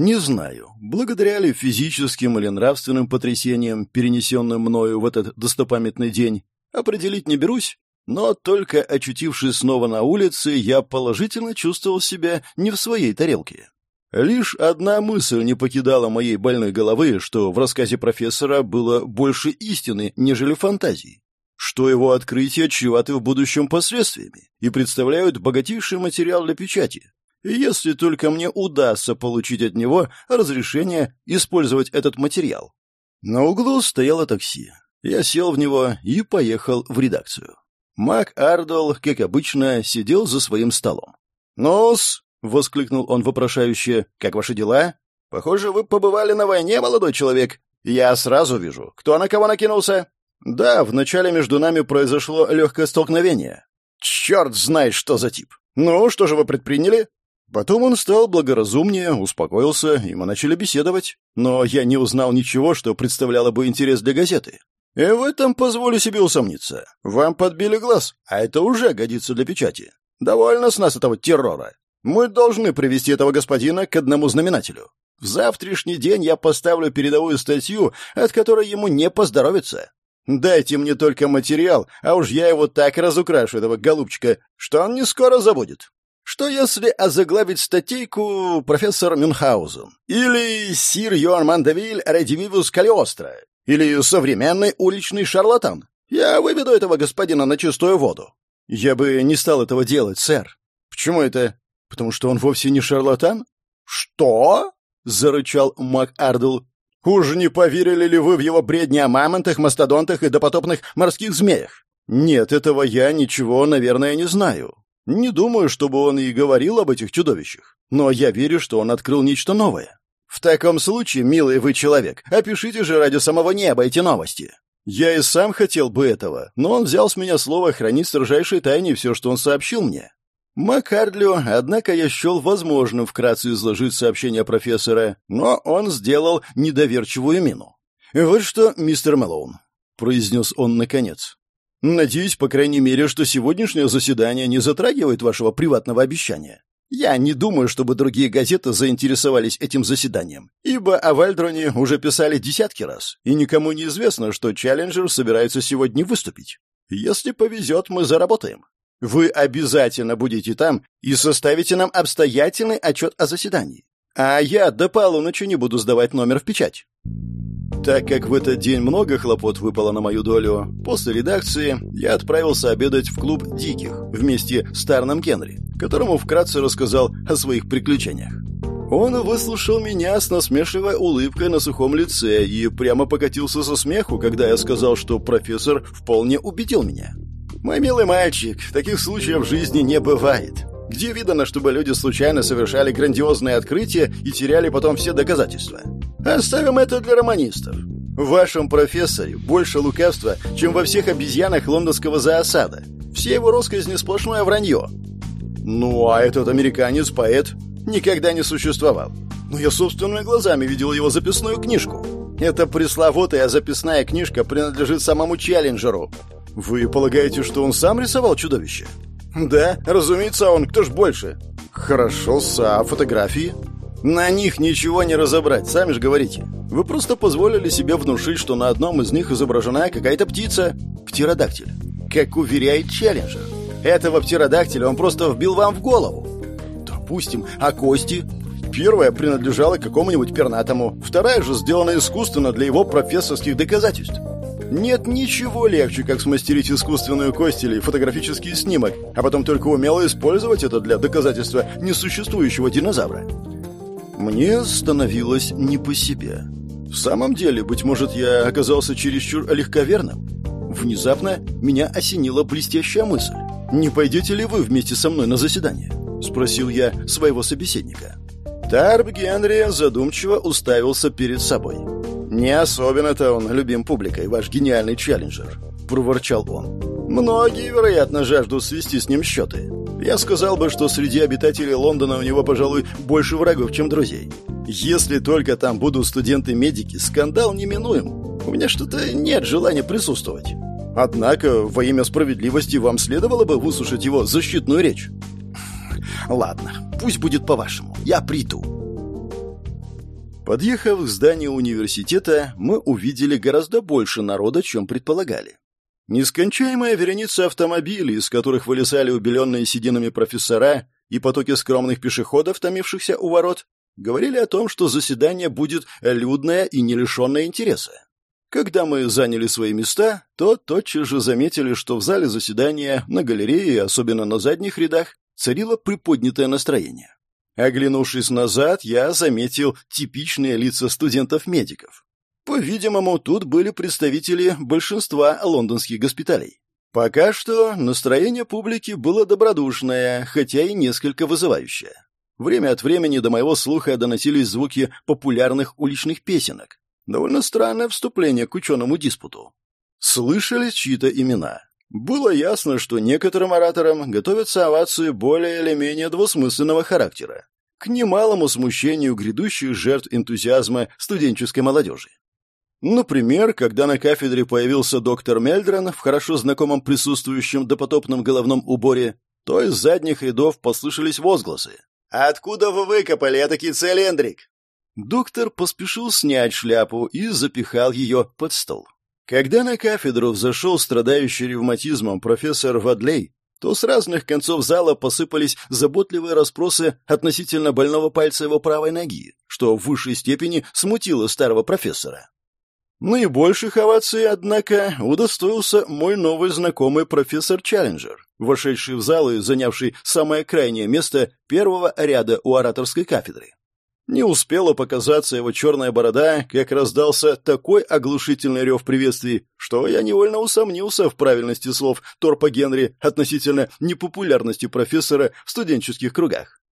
Не знаю, благодаря ли физическим или нравственным потрясениям, перенесенным мною в этот достопамятный день, определить не берусь, но только очутившись снова на улице, я положительно чувствовал себя не в своей тарелке. Лишь одна мысль не покидала моей больной головы, что в рассказе профессора было больше истины, нежели фантазий, что его открытия чреваты в будущем последствиями и представляют богатейший материал для печати. Если только мне удастся получить от него разрешение использовать этот материал. На углу стояло такси. Я сел в него и поехал в редакцию. Мак Ардол, как обычно, сидел за своим столом. «Ну-с», — воскликнул он вопрошающе, — «как ваши дела? Похоже, вы побывали на войне, молодой человек. Я сразу вижу, кто на кого накинулся». «Да, вначале между нами произошло легкое столкновение». «Черт знает, что за тип. Ну, что же вы предприняли?» Потом он стал благоразумнее, успокоился, и мы начали беседовать. Но я не узнал ничего, что представляло бы интерес для газеты. И в этом позволю себе усомниться. Вам подбили глаз, а это уже годится для печати. Довольно с нас этого террора. Мы должны привести этого господина к одному знаменателю. В завтрашний день я поставлю передовую статью, от которой ему не поздоровится. Дайте мне только материал, а уж я его так разукрашу, этого голубчика, что он не скоро забудет. Что если озаглавить статейку «Профессор Мюнхгаузен» или «Сир Йоан Мандавиль Редививус Калиостро» Или современный уличный шарлатан? Я выведу этого господина на чистую воду. Я бы не стал этого делать, сэр. Почему это? Потому что он вовсе не шарлатан? Что? зарычал Мак Ардл. Уж не поверили ли вы в его бредни о мамонтах, мастодонтах и допотопных морских змеях? Нет, этого я ничего, наверное, не знаю. Не думаю, чтобы он и говорил об этих чудовищах. Но я верю, что он открыл нечто новое. В таком случае, милый вы человек, опишите же ради самого неба эти новости. Я и сам хотел бы этого, но он взял с меня слово хранить строжайшей тайне все, что он сообщил мне. Маккардлю, однако, я счел возможным вкратце изложить сообщение профессора, но он сделал недоверчивую мину. «Вот что, мистер Мэлоун», — произнес он наконец. «Надеюсь, по крайней мере, что сегодняшнее заседание не затрагивает вашего приватного обещания. Я не думаю, чтобы другие газеты заинтересовались этим заседанием, ибо о Вальдроне уже писали десятки раз, и никому не известно, что Челленджер собирается сегодня выступить. Если повезет, мы заработаем. Вы обязательно будете там и составите нам обстоятельный отчет о заседании. А я до полуночи не буду сдавать номер в печать. Так как в этот день много хлопот выпало на мою долю, после редакции я отправился обедать в клуб «Диких» вместе с Тарном Генри, которому вкратце рассказал о своих приключениях. Он выслушал меня с насмешливой улыбкой на сухом лице и прямо покатился со смеху, когда я сказал, что профессор вполне убедил меня. «Мой милый мальчик, таких случаев в жизни не бывает. Где видано, чтобы люди случайно совершали грандиозные открытия и теряли потом все доказательства? Оставим это для романистов. В вашем профессоре больше лукавства, чем во всех обезьянах лондонского зоосада. Все его россказни сплошное вранье. Ну, а этот американец-поэт никогда не существовал. Но я собственными глазами видел его записную книжку. Эта пресловутая записная книжка принадлежит самому Челленджеру. Вы полагаете, что он сам рисовал чудовище? Да, разумеется, он. Кто ж больше? Хорошо, са, фотографии? На них ничего не разобрать, сами же говорите. Вы просто позволили себе внушить, что на одном из них изображена какая-то птица. Птеродактиль. Как уверяет Челленджер. Этого птеродактиля он просто вбил вам в голову. Допустим, а кости? Первая принадлежала какому-нибудь пернатому, вторая же сделана искусственно для его профессорских доказательств. Нет ничего легче, как смастерить искусственную кость или фотографический снимок, а потом только умело использовать это для доказательства несуществующего динозавра. Мне становилось не по себе. В самом деле, быть может, я оказался чересчур легковерным. Внезапно меня осенила блестящая мысль. «Не пойдете ли вы вместе со мной на заседание?» — спросил я своего собеседника. Тарб Генри задумчиво уставился перед собой. «Не особенно-то он любим публикой, ваш гениальный челленджер», — проворчал он. «Многие, вероятно, жаждут свести с ним счеты. Я сказал бы, что среди обитателей Лондона у него, пожалуй, больше врагов, чем друзей. Если только там будут студенты-медики, скандал неминуем. У меня что-то нет желания присутствовать. Однако, во имя справедливости, вам следовало бы выслушать его защитную речь». «Ладно, пусть будет по-вашему. Я приду». Подъехав к зданию университета, мы увидели гораздо больше народа, чем предполагали. Нескончаемая вереница автомобилей, из которых вылезали убеленные сединами профессора, и потоки скромных пешеходов, томившихся у ворот, говорили о том, что заседание будет людное и не лишенное интереса. Когда мы заняли свои места, то тотчас же заметили, что в зале заседания, на галерее, особенно на задних рядах, царило приподнятое настроение. Оглянувшись назад, я заметил типичные лица студентов-медиков. По-видимому, тут были представители большинства лондонских госпиталей. Пока что настроение публики было добродушное, хотя и несколько вызывающее. Время от времени до моего слуха доносились звуки популярных уличных песенок. Довольно странное вступление к ученому диспуту. Слышались чьи-то имена. Было ясно, что некоторым ораторам готовятся овации более или менее двусмысленного характера, к немалому смущению грядущих жертв энтузиазма студенческой молодежи. Например, когда на кафедре появился доктор Мельдрон в хорошо знакомом присутствующем допотопном головном уборе, то из задних рядов послышались возгласы. «Откуда вы выкопали этакий цилиндрик?» Доктор поспешил снять шляпу и запихал ее под стол. Когда на кафедру взошел страдающий ревматизмом профессор Вадлей, то с разных концов зала посыпались заботливые расспросы относительно больного пальца его правой ноги, что в высшей степени смутило старого профессора. Наибольших оваций, однако, удостоился мой новый знакомый профессор Челленджер, вошедший в зал и занявший самое крайнее место первого ряда у ораторской кафедры. Не успела показаться его черная борода, как раздался такой оглушительный рев приветствий, что я невольно усомнился в правильности слов Торпа Генри относительно непопулярности профессора в студенческих кругах.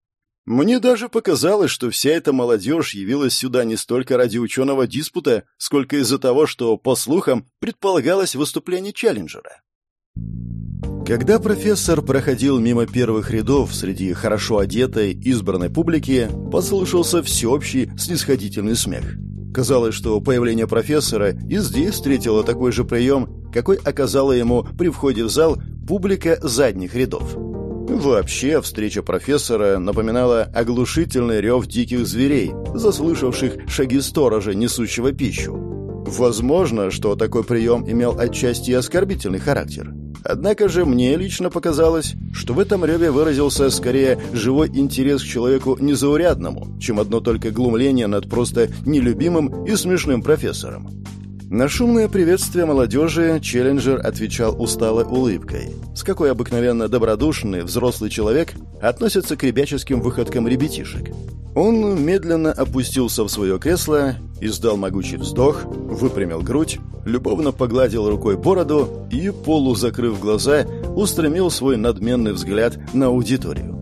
Мне даже показалось, что вся эта молодежь явилась сюда не столько ради ученого диспута, сколько из-за того, что, по слухам, предполагалось выступление Челленджера. Когда профессор проходил мимо первых рядов среди хорошо одетой, избранной публики, послышался всеобщий снисходительный смех. Казалось, что появление профессора и здесь встретило такой же прием, какой оказала ему при входе в зал публика задних рядов. Вообще, встреча профессора напоминала оглушительный рев диких зверей, заслышавших шаги сторожа, несущего пищу. Возможно, что такой прием имел отчасти оскорбительный характер. Однако же мне лично показалось, что в этом реве выразился скорее живой интерес к человеку незаурядному, чем одно только глумление над просто нелюбимым и смешным профессором. На шумное приветствие молодежи Челленджер отвечал усталой улыбкой, с какой обыкновенно добродушный взрослый человек относится к ребяческим выходкам ребятишек. Он медленно опустился в свое кресло, издал могучий вздох, выпрямил грудь, любовно погладил рукой бороду и, полузакрыв глаза, устремил свой надменный взгляд на аудиторию.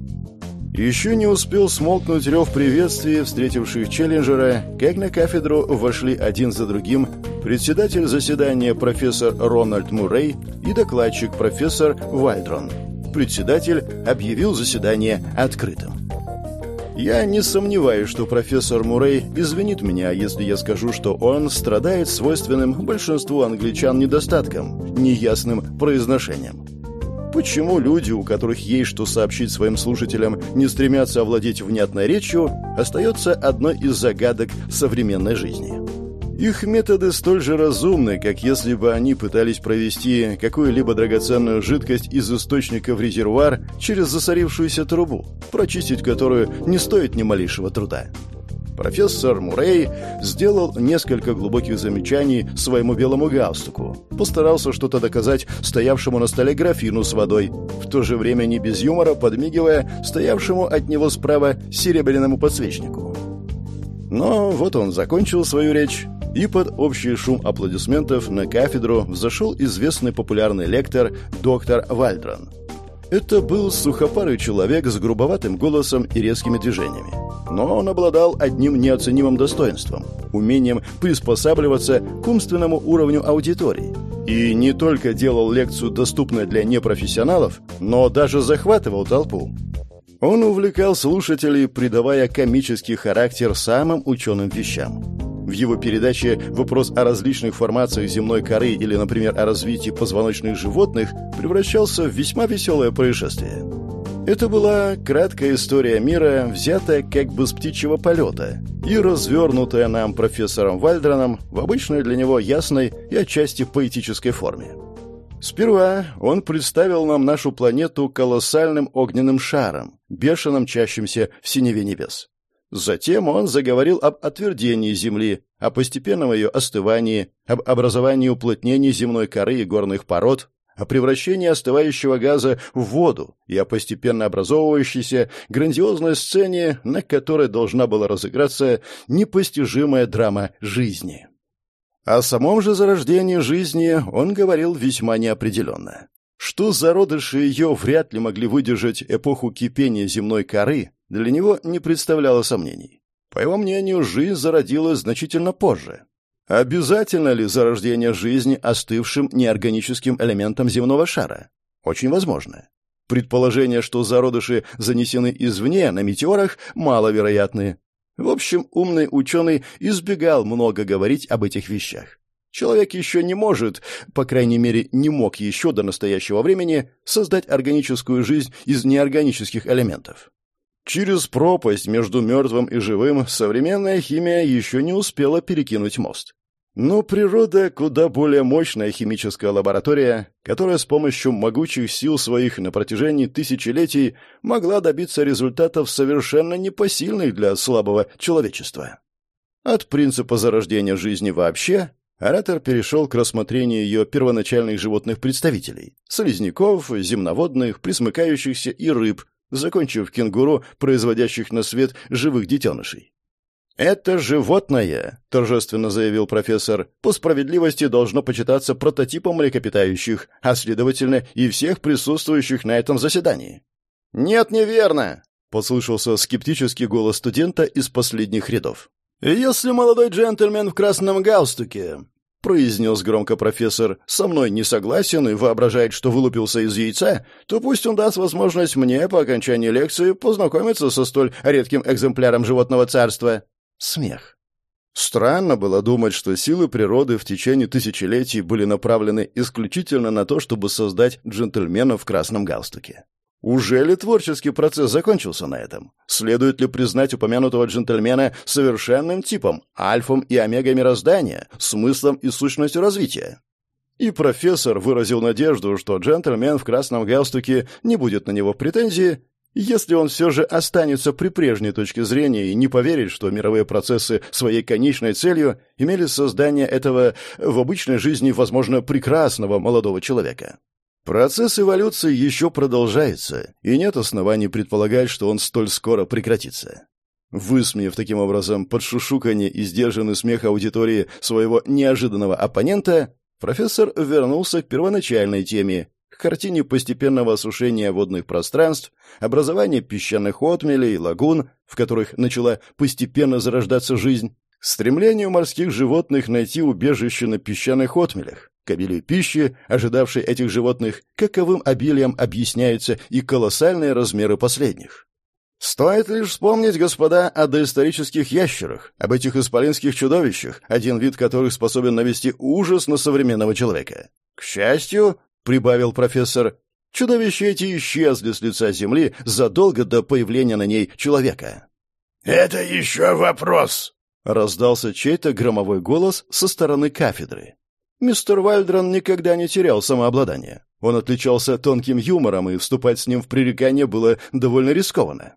Еще не успел смолкнуть рев приветствия встретивших Челленджера, как на кафедру вошли один за другим председатель заседания профессор Рональд Муррей и докладчик профессор Вальдрон. Председатель объявил заседание открытым. Я не сомневаюсь, что профессор Муррей извинит меня, если я скажу, что он страдает свойственным большинству англичан недостатком, неясным произношением. Почему люди, у которых есть что сообщить своим слушателям, не стремятся овладеть внятной речью, остается одной из загадок современной жизни. Их методы столь же разумны, как если бы они пытались провести какую-либо драгоценную жидкость из источника в резервуар через засорившуюся трубу, прочистить которую не стоит ни малейшего труда. Профессор Мурей сделал несколько глубоких замечаний своему белому галстуку. Постарался что-то доказать стоявшему на столе графину с водой, в то же время не без юмора подмигивая стоявшему от него справа серебряному подсвечнику. Но вот он закончил свою речь, и под общий шум аплодисментов на кафедру взошел известный популярный лектор доктор Вальдрон. Это был сухопарый человек с грубоватым голосом и резкими движениями. Но он обладал одним неоценимым достоинством – умением приспосабливаться к умственному уровню аудитории. И не только делал лекцию доступной для непрофессионалов, но даже захватывал толпу. Он увлекал слушателей, придавая комический характер самым ученым вещам. В его передаче вопрос о различных формациях земной коры или, например, о развитии позвоночных животных превращался в весьма веселое происшествие. Это была краткая история мира, взятая как бы с птичьего полета и развернутая нам профессором Вальдраном в обычной для него ясной и отчасти поэтической форме. Сперва он представил нам нашу планету колоссальным огненным шаром, бешено мчащимся в синеве небес. Затем он заговорил об отвердении Земли, о постепенном ее остывании, об образовании уплотнений земной коры и горных пород, о превращении остывающего газа в воду и о постепенно образовывающейся грандиозной сцене, на которой должна была разыграться непостижимая драма жизни. О самом же зарождении жизни он говорил весьма неопределенно. Что зародыши ее вряд ли могли выдержать эпоху кипения земной коры, для него не представляло сомнений. По его мнению, жизнь зародилась значительно позже. Обязательно ли зарождение жизни остывшим неорганическим элементом земного шара? Очень возможно. Предположение, что зародыши занесены извне на метеорах, маловероятны. В общем, умный ученый избегал много говорить об этих вещах. Человек еще не может, по крайней мере, не мог еще до настоящего времени создать органическую жизнь из неорганических элементов. Через пропасть между мертвым и живым современная химия еще не успела перекинуть мост. Но природа куда более мощная химическая лаборатория, которая с помощью могучих сил своих на протяжении тысячелетий могла добиться результатов совершенно непосильных для слабого человечества. От принципа зарождения жизни вообще оратор перешел к рассмотрению ее первоначальных животных представителей – слизняков, земноводных, присмыкающихся и рыб, закончив кенгуру, производящих на свет живых детенышей. «Это животное», — торжественно заявил профессор, — «по справедливости должно почитаться прототипом млекопитающих, а, следовательно, и всех присутствующих на этом заседании». «Нет, неверно», — послышался скептический голос студента из последних рядов. «Если молодой джентльмен в красном галстуке произнес громко профессор, со мной не согласен и воображает, что вылупился из яйца, то пусть он даст возможность мне по окончании лекции познакомиться со столь редким экземпляром животного царства. Смех. Странно было думать, что силы природы в течение тысячелетий были направлены исключительно на то, чтобы создать джентльмена в красном галстуке. Уже ли творческий процесс закончился на этом? Следует ли признать упомянутого джентльмена совершенным типом, альфом и омегой мироздания, смыслом и сущностью развития? И профессор выразил надежду, что джентльмен в красном галстуке не будет на него претензии, если он все же останется при прежней точке зрения и не поверит, что мировые процессы своей конечной целью имели создание этого в обычной жизни, возможно, прекрасного молодого человека. Процесс эволюции еще продолжается, и нет оснований предполагать, что он столь скоро прекратится. Высмеяв таким образом под шушуканье и сдержанный смех аудитории своего неожиданного оппонента, профессор вернулся к первоначальной теме, к картине постепенного осушения водных пространств, образования песчаных отмелей лагун, в которых начала постепенно зарождаться жизнь, стремлению морских животных найти убежище на песчаных отмелях, к обилию пищи, ожидавшей этих животных, каковым обилием объясняются и колоссальные размеры последних. Стоит лишь вспомнить, господа, о доисторических ящерах, об этих исполинских чудовищах, один вид которых способен навести ужас на современного человека. К счастью, прибавил профессор, чудовища эти исчезли с лица земли задолго до появления на ней человека. «Это еще вопрос!» — раздался чей-то громовой голос со стороны кафедры. Мистер Вальдрон никогда не терял самообладание. Он отличался тонким юмором, и вступать с ним в пререкание было довольно рискованно.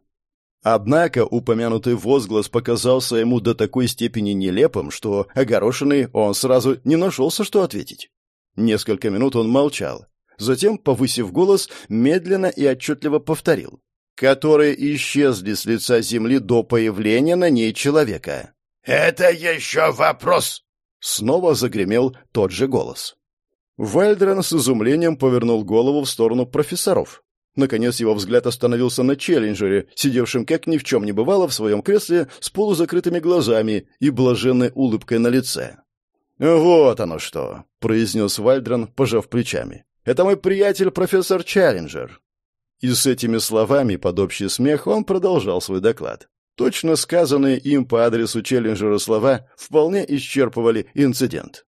Однако упомянутый возглас показался ему до такой степени нелепым, что, огорошенный, он сразу не нашелся, что ответить. Несколько минут он молчал. Затем, повысив голос, медленно и отчетливо повторил. «Которые исчезли с лица земли до появления на ней человека». «Это еще вопрос!» Снова загремел тот же голос. Вальдрон с изумлением повернул голову в сторону профессоров. Наконец его взгляд остановился на Челленджере, сидевшем как ни в чем не бывало в своем кресле с полузакрытыми глазами и блаженной улыбкой на лице. «Вот оно что», — произнес Вальдрон, пожав плечами. «Это мой приятель профессор Челленджер». И с этими словами под общий смех он продолжал свой доклад. Точно сказанные им по адресу Челленджера слова вполне исчерпывали инцидент.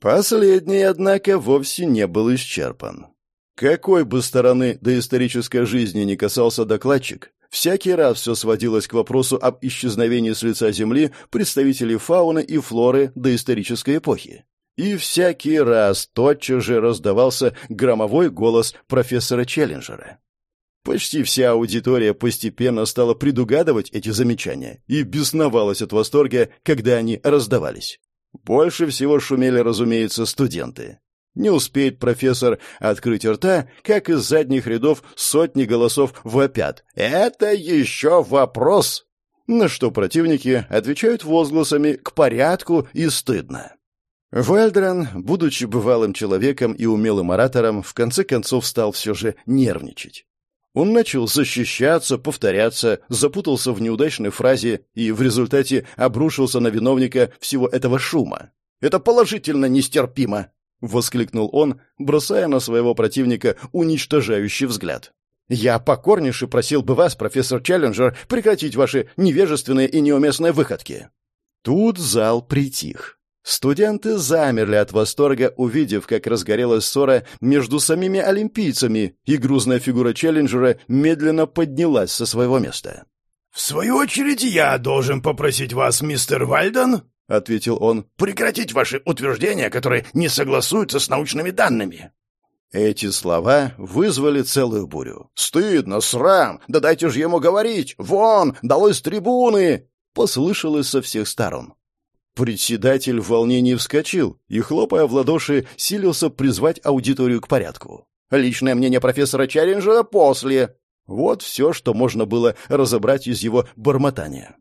Последний, однако, вовсе не был исчерпан. Какой бы стороны доисторической жизни ни касался докладчик, всякий раз все сводилось к вопросу об исчезновении с лица Земли представителей фауны и флоры доисторической эпохи. И всякий раз тотчас же раздавался громовой голос профессора Челленджера. Почти вся аудитория постепенно стала предугадывать эти замечания и бесновалась от восторга, когда они раздавались. Больше всего шумели, разумеется, студенты. Не успеет профессор открыть рта, как из задних рядов сотни голосов вопят. «Это еще вопрос!» На что противники отвечают возгласами «к порядку» и «стыдно». Вальдран, будучи бывалым человеком и умелым оратором, в конце концов стал все же нервничать. Он начал защищаться, повторяться, запутался в неудачной фразе и в результате обрушился на виновника всего этого шума. «Это положительно нестерпимо!» — воскликнул он, бросая на своего противника уничтожающий взгляд. «Я покорнейше просил бы вас, профессор Челленджер, прекратить ваши невежественные и неуместные выходки». Тут зал притих. Студенты замерли от восторга, увидев, как разгорелась ссора между самими олимпийцами, и грузная фигура Челленджера медленно поднялась со своего места. «В свою очередь я должен попросить вас, мистер Вальден, — ответил он, — прекратить ваши утверждения, которые не согласуются с научными данными». Эти слова вызвали целую бурю. «Стыдно, срам! Да дайте же ему говорить! Вон! Долой с трибуны!» Послышалось со всех сторон. Председатель в волнении вскочил и, хлопая в ладоши, силился призвать аудиторию к порядку. «Личное мнение профессора Чаринджера после!» Вот все, что можно было разобрать из его бормотания.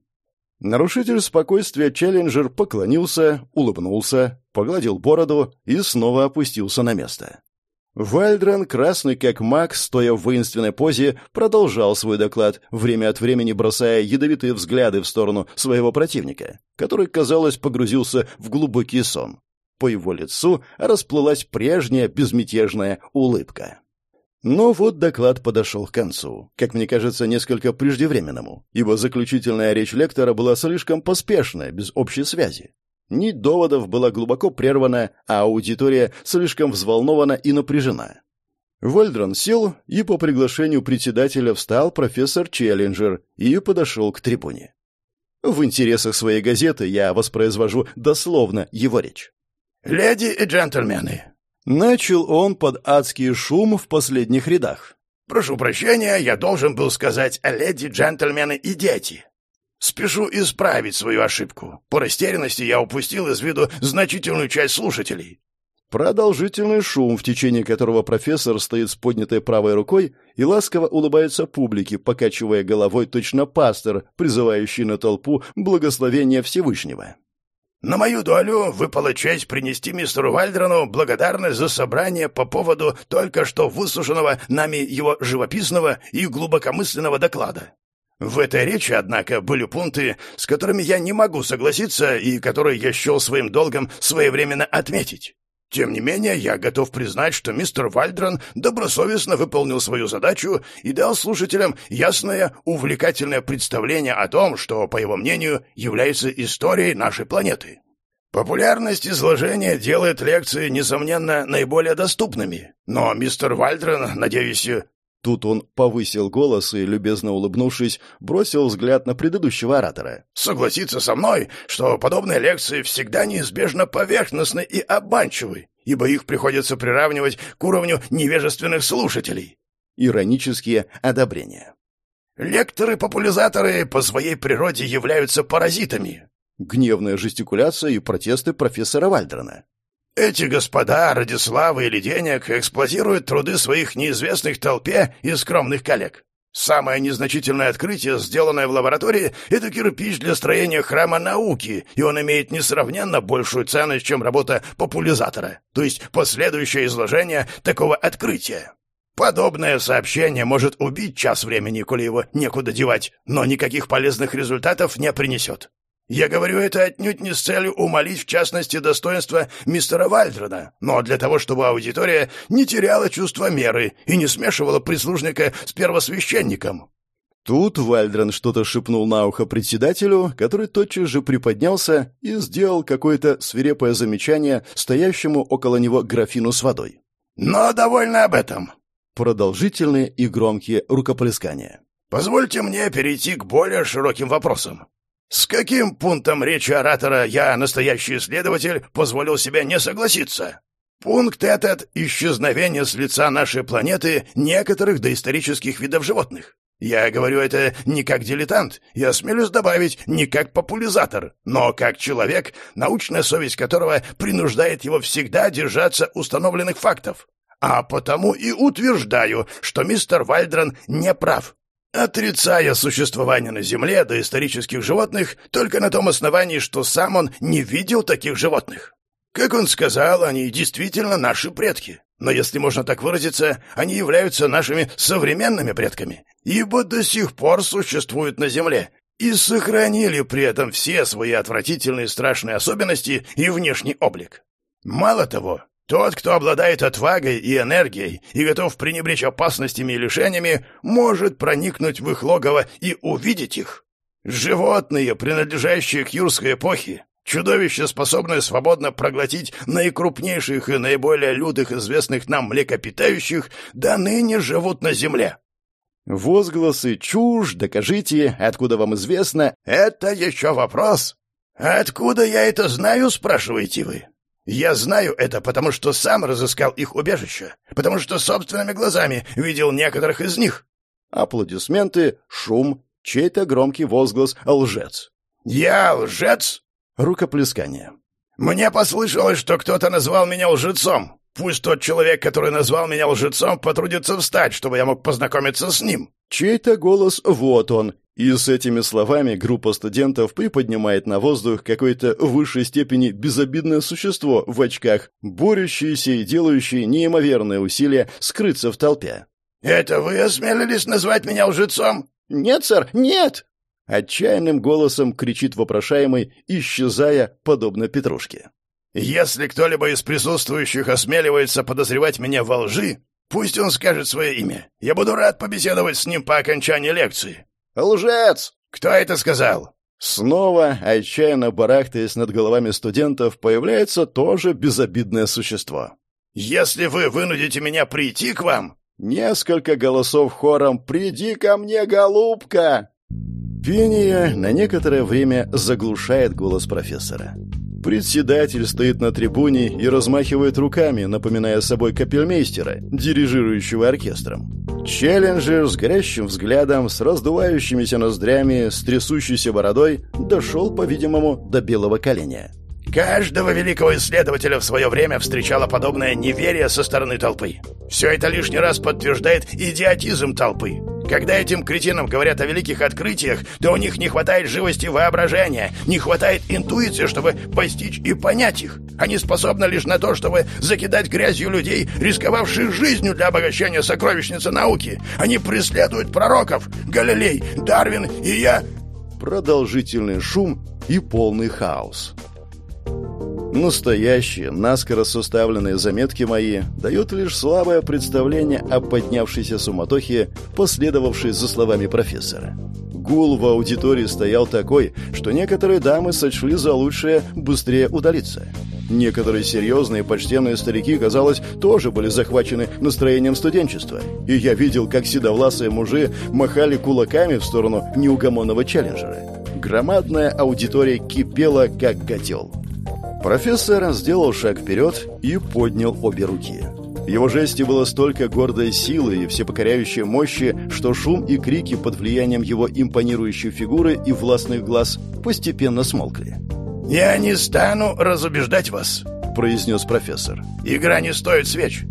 Нарушитель спокойствия Челленджер поклонился, улыбнулся, погладил бороду и снова опустился на место. Вальдран, красный как маг, стоя в воинственной позе, продолжал свой доклад, время от времени бросая ядовитые взгляды в сторону своего противника, который, казалось, погрузился в глубокий сон. По его лицу расплылась прежняя безмятежная улыбка. Но вот доклад подошел к концу, как мне кажется, несколько преждевременному, ибо заключительная речь лектора была слишком поспешная, без общей связи. Нить доводов была глубоко прервана, а аудитория слишком взволнована и напряжена. Вольдрон сел, и по приглашению председателя встал профессор Челленджер и подошел к трибуне. В интересах своей газеты я воспроизвожу дословно его речь. «Леди и джентльмены!» Начал он под адский шум в последних рядах. «Прошу прощения, я должен был сказать «леди, джентльмены и дети». Спешу исправить свою ошибку. По растерянности я упустил из виду значительную часть слушателей. Продолжительный шум, в течение которого профессор стоит с поднятой правой рукой и ласково улыбается публике, покачивая головой точно пастор, призывающий на толпу благословения Всевышнего. На мою долю выпала честь принести мистеру Вальдрону благодарность за собрание по поводу только что выслушанного нами его живописного и глубокомысленного доклада. В этой речи, однако, были пункты, с которыми я не могу согласиться и которые я счел своим долгом своевременно отметить. Тем не менее, я готов признать, что мистер Вальдрон добросовестно выполнил свою задачу и дал слушателям ясное, увлекательное представление о том, что, по его мнению, является историей нашей планеты. Популярность изложения делает лекции, несомненно, наиболее доступными. Но мистер Вальдрон, надеюсь, Тут он повысил голос и, любезно улыбнувшись, бросил взгляд на предыдущего оратора. «Согласиться со мной, что подобные лекции всегда неизбежно поверхностны и обманчивы, ибо их приходится приравнивать к уровню невежественных слушателей». Иронические одобрения. «Лекторы-популяризаторы по своей природе являются паразитами». Гневная жестикуляция и протесты профессора Вальдрона. Эти господа ради славы или денег эксплуатируют труды своих неизвестных толпе и скромных коллег. Самое незначительное открытие, сделанное в лаборатории, это кирпич для строения храма науки, и он имеет несравненно большую ценность, чем работа популяризатора, то есть последующее изложение такого открытия. Подобное сообщение может убить час времени, коли его некуда девать, но никаких полезных результатов не принесет. Я говорю это отнюдь не с целью умолить, в частности, достоинство мистера Вальдрона, но для того, чтобы аудитория не теряла чувство меры и не смешивала прислужника с первосвященником. Тут Вальдрон что-то шепнул на ухо председателю, который тотчас же приподнялся и сделал какое-то свирепое замечание стоящему около него графину с водой. «Но довольно об этом. Продолжительные и громкие рукоплескания. «Позвольте мне перейти к более широким вопросам. С каким пунктом речи оратора я, настоящий исследователь, позволил себе не согласиться? Пункт этот — исчезновение с лица нашей планеты некоторых доисторических видов животных. Я говорю это не как дилетант, я осмелюсь добавить, не как популяризатор, но как человек, научная совесть которого принуждает его всегда держаться установленных фактов. А потому и утверждаю, что мистер Вальдрон не прав отрицая существование на Земле доисторических животных только на том основании, что сам он не видел таких животных. Как он сказал, они действительно наши предки. Но если можно так выразиться, они являются нашими современными предками, ибо до сих пор существуют на Земле и сохранили при этом все свои отвратительные страшные особенности и внешний облик. Мало того, тот, кто обладает отвагой и энергией и готов пренебречь опасностями и лишениями, может проникнуть в их логово и увидеть их. Животные, принадлежащие к юрской эпохе, чудовища, способные свободно проглотить наикрупнейших и наиболее лютых известных нам млекопитающих, до ныне живут на земле. Возгласы «чушь», «докажите», «откуда вам известно» — это еще вопрос. «Откуда я это знаю?» — спрашиваете вы. Я знаю это, потому что сам разыскал их убежище, потому что собственными глазами видел некоторых из них. Аплодисменты, шум, чей-то громкий возглас «Лжец». «Я лжец?» Рукоплескание. «Мне послышалось, что кто-то назвал меня лжецом. Пусть тот человек, который назвал меня лжецом, потрудится встать, чтобы я мог познакомиться с ним». Чей-то голос «Вот он», и с этими словами группа студентов приподнимает на воздух какое-то в высшей степени безобидное существо в очках, борющееся и делающее неимоверные усилия скрыться в толпе. «Это вы осмелились назвать меня лжецом?» «Нет, сэр, нет!» Отчаянным голосом кричит вопрошаемый, исчезая, подобно петрушке. «Если кто-либо из присутствующих осмеливается подозревать меня во лжи, пусть он скажет свое имя. Я буду рад побеседовать с ним по окончании лекции. «Лжец!» «Кто это сказал?» Снова, отчаянно барахтаясь над головами студентов, появляется тоже безобидное существо. «Если вы вынудите меня прийти к вам...» Несколько голосов хором «Приди ко мне, голубка!» Пение на некоторое время заглушает голос профессора. Председатель стоит на трибуне и размахивает руками, напоминая собой капельмейстера, дирижирующего оркестром. Челленджер с горящим взглядом, с раздувающимися ноздрями, с трясущейся бородой дошел, по-видимому, до белого коленя. Каждого великого исследователя в свое время встречало подобное неверие со стороны толпы. Все это лишний раз подтверждает идиотизм толпы. Когда этим кретинам говорят о великих открытиях, то у них не хватает живости воображения, не хватает интуиции, чтобы постичь и понять их. Они способны лишь на то, чтобы закидать грязью людей, рисковавших жизнью для обогащения сокровищницы науки. Они преследуют пророков. Галилей, Дарвин и я... Продолжительный шум и полный хаос. Настоящие, наскоро составленные заметки мои дают лишь слабое представление о поднявшейся суматохе, последовавшей за словами профессора. Гул в аудитории стоял такой, что некоторые дамы сочли за лучшее быстрее удалиться. Некоторые серьезные почтенные старики, казалось, тоже были захвачены настроением студенчества. И я видел, как седовласые мужи махали кулаками в сторону неугомонного челленджера. Громадная аудитория кипела, как котел. Профессор сделал шаг вперед и поднял обе руки. В его жесте было столько гордой силы и всепокоряющей мощи, что шум и крики под влиянием его импонирующей фигуры и властных глаз постепенно смолкли. «Я не стану разубеждать вас», — произнес профессор. «Игра не стоит свеч.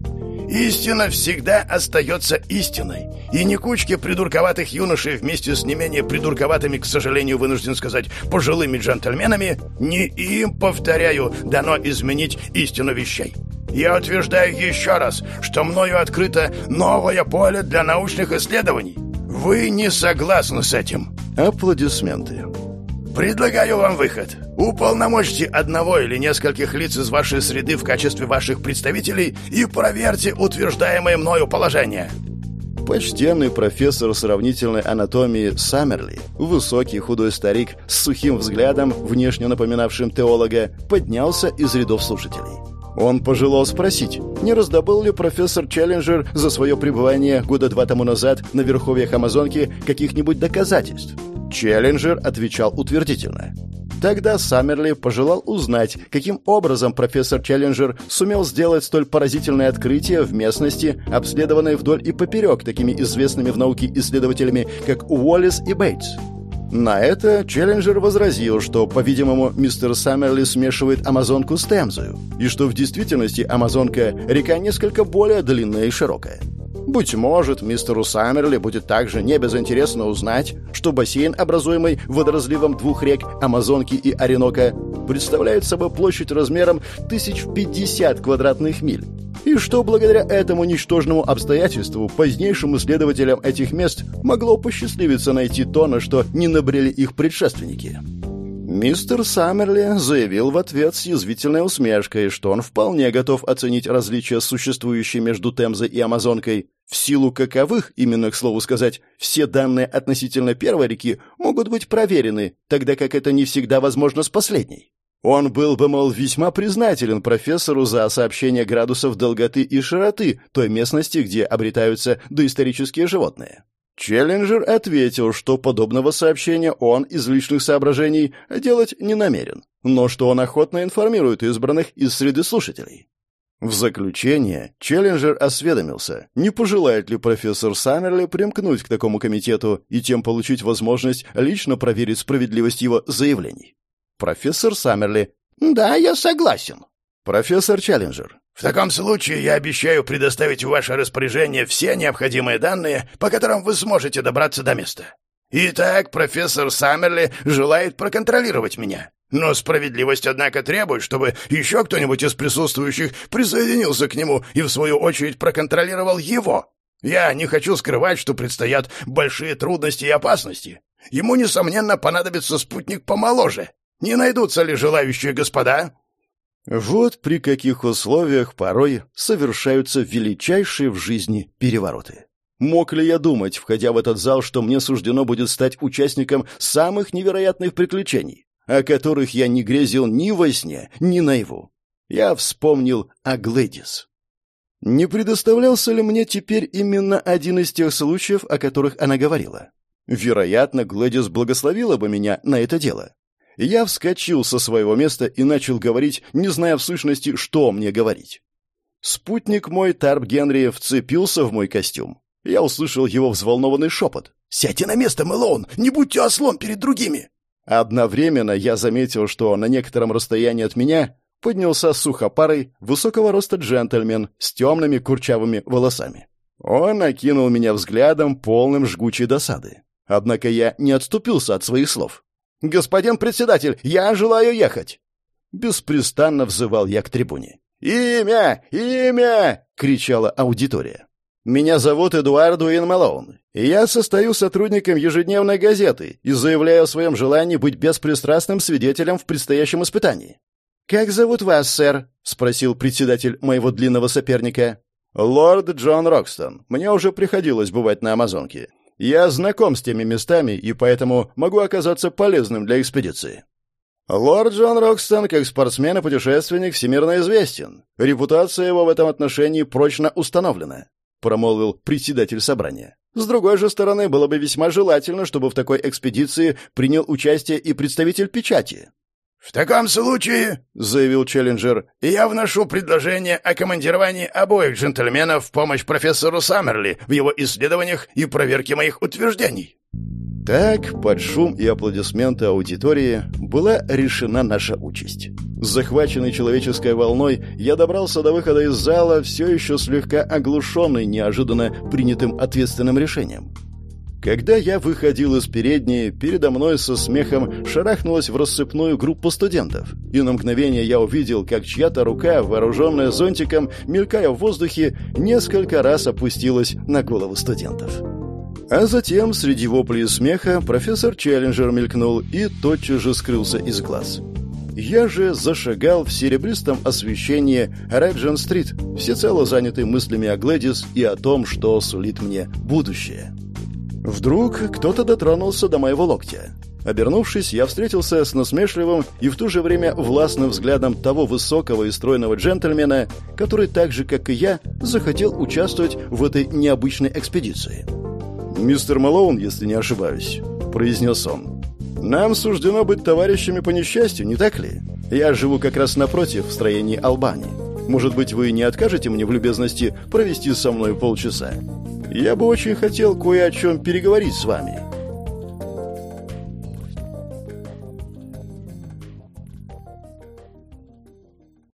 Истина всегда остается истиной. И не кучки придурковатых юношей вместе с не менее придурковатыми, к сожалению, вынужден сказать, пожилыми джентльменами, не им, повторяю, дано изменить истину вещей. Я утверждаю еще раз, что мною открыто новое поле для научных исследований. Вы не согласны с этим? Аплодисменты. Предлагаю вам выход. Уполномочьте одного или нескольких лиц из вашей среды в качестве ваших представителей и проверьте утверждаемое мною положение. Почтенный профессор сравнительной анатомии Саммерли, высокий худой старик с сухим взглядом, внешне напоминавшим теолога, поднялся из рядов слушателей. Он пожелал спросить, не раздобыл ли профессор Челленджер за свое пребывание года два тому назад на верховьях Амазонки каких-нибудь доказательств. Челленджер отвечал утвердительно. Тогда Саммерли пожелал узнать, каким образом профессор Челленджер сумел сделать столь поразительное открытие в местности, обследованной вдоль и поперек такими известными в науке исследователями, как Уоллес и Бейтс. На это Челленджер возразил, что, по-видимому, мистер Саммерли смешивает Амазонку с Темзою, и что в действительности Амазонка – река несколько более длинная и широкая. Быть может, мистеру Саммерли будет также не безинтересно узнать, что бассейн, образуемый водоразливом двух рек Амазонки и Оренока, представляет собой площадь размером тысяч пятьдесят квадратных миль, и что благодаря этому ничтожному обстоятельству позднейшим исследователям этих мест могло посчастливиться найти то, на что не набрели их предшественники. Мистер Саммерли заявил в ответ с язвительной усмешкой, что он вполне готов оценить различия, существующие между Темзой и Амазонкой, в силу каковых, именно к слову сказать, все данные относительно первой реки могут быть проверены, тогда как это не всегда возможно с последней. Он был бы, мол, весьма признателен профессору за сообщение градусов долготы и широты той местности, где обретаются доисторические животные. Челленджер ответил, что подобного сообщения он из личных соображений делать не намерен, но что он охотно информирует избранных из среды слушателей. В заключение Челленджер осведомился, не пожелает ли профессор Саммерли примкнуть к такому комитету и тем получить возможность лично проверить справедливость его заявлений. Профессор Саммерли. «Да, я согласен». Профессор Челленджер. В таком случае я обещаю предоставить в ваше распоряжение все необходимые данные, по которым вы сможете добраться до места. Итак, профессор Саммерли желает проконтролировать меня. Но справедливость, однако, требует, чтобы еще кто-нибудь из присутствующих присоединился к нему и, в свою очередь, проконтролировал его. Я не хочу скрывать, что предстоят большие трудности и опасности. Ему, несомненно, понадобится спутник помоложе. Не найдутся ли желающие господа?» Вот при каких условиях порой совершаются величайшие в жизни перевороты. Мог ли я думать, входя в этот зал, что мне суждено будет стать участником самых невероятных приключений, о которых я не грезил ни во сне, ни наяву? Я вспомнил о Глэдис. Не предоставлялся ли мне теперь именно один из тех случаев, о которых она говорила? Вероятно, Глэдис благословила бы меня на это дело. Я вскочил со своего места и начал говорить, не зная в сущности, что мне говорить. Спутник мой, Тарп Генри, вцепился в мой костюм. Я услышал его взволнованный шепот. «Сядьте на место, Мэлоун! Не будьте ослом перед другими!» Одновременно я заметил, что на некотором расстоянии от меня поднялся сухопарый, высокого роста джентльмен с темными курчавыми волосами. Он окинул меня взглядом, полным жгучей досады. Однако я не отступился от своих слов. «Господин председатель, я желаю ехать!» Беспрестанно взывал я к трибуне. «Имя! Имя!» — кричала аудитория. «Меня зовут Эдуард Уин Малоун. Я состою сотрудником ежедневной газеты и заявляю о своем желании быть беспристрастным свидетелем в предстоящем испытании». «Как зовут вас, сэр?» — спросил председатель моего длинного соперника. «Лорд Джон Рокстон. Мне уже приходилось бывать на Амазонке. Я знаком с теми местами и поэтому могу оказаться полезным для экспедиции. Лорд Джон Рокстон, как спортсмен и путешественник, всемирно известен. Репутация его в этом отношении прочно установлена, промолвил председатель собрания. С другой же стороны, было бы весьма желательно, чтобы в такой экспедиции принял участие и представитель печати. «В таком случае», — заявил Челленджер, — «я вношу предложение о командировании обоих джентльменов в помощь профессору Саммерли в его исследованиях и проверке моих утверждений». Так, под шум и аплодисменты аудитории, была решена наша участь. Захваченный человеческой волной, я добрался до выхода из зала, все еще слегка оглушенный неожиданно принятым ответственным решением. Когда я выходил из передней, передо мной со смехом шарахнулась в рассыпную группа студентов, и на мгновение я увидел, как чья-то рука, вооруженная зонтиком, мелькая в воздухе, несколько раз опустилась на голову студентов. А затем, среди воплей и смеха, профессор Челленджер мелькнул и тотчас же скрылся из глаз. Я же зашагал в серебристом освещении Реджен-стрит, всецело занятый мыслями о Глэдис и о том, что сулит мне будущее. Вдруг кто-то дотронулся до моего локтя. Обернувшись, я встретился с насмешливым и в то же время властным взглядом того высокого и стройного джентльмена, который так же, как и я, захотел участвовать в этой необычной экспедиции. «Мистер Малоун, если не ошибаюсь», — произнес он. «Нам суждено быть товарищами по несчастью, не так ли? Я живу как раз напротив, в строении Албании. Может быть, вы не откажете мне в любезности провести со мной полчаса? Я бы очень хотел кое о чем переговорить с вами».